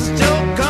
still gone.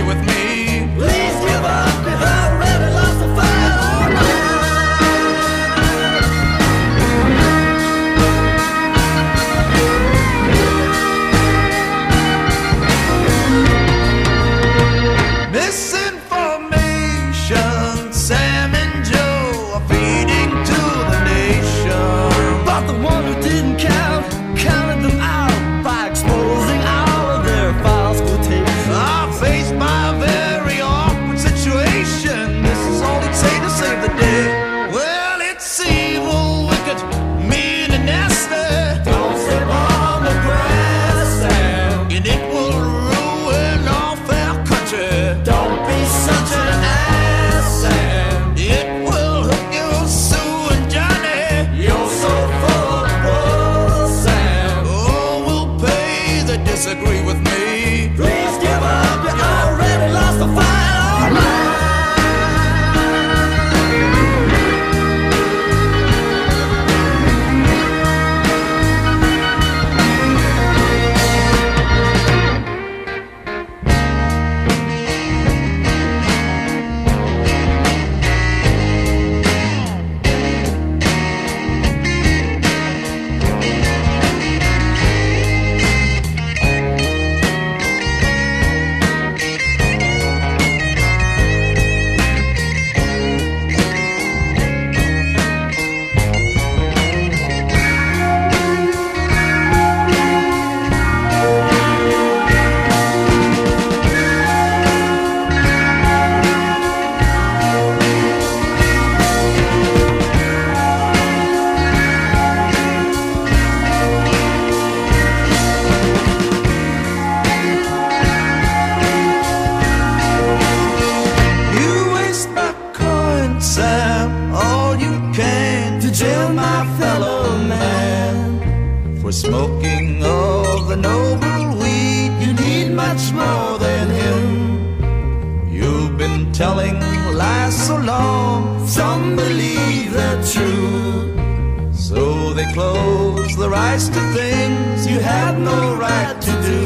jail my fellow man for smoking of the noble weed. You need much more than him. You've been telling lies so long, some believe they're true. So they close their eyes to things you had no right to do.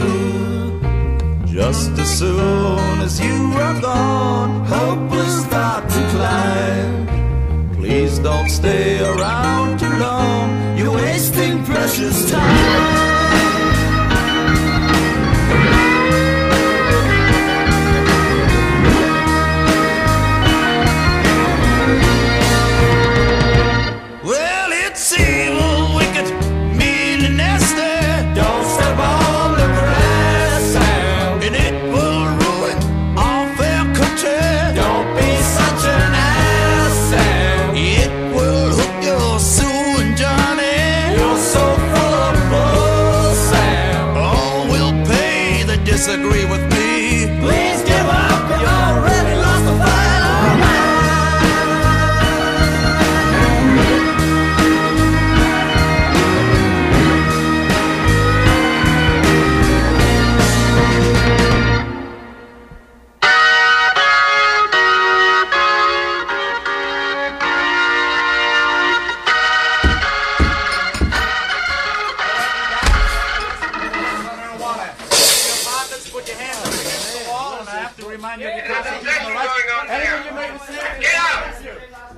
Just as soon as you are gone, hope will start to climb. Please don't stay around too long. You're wasting precious time. disagree with the wall, and I have to remind you of your constitutional rights. Anyone you make mistakes, get out!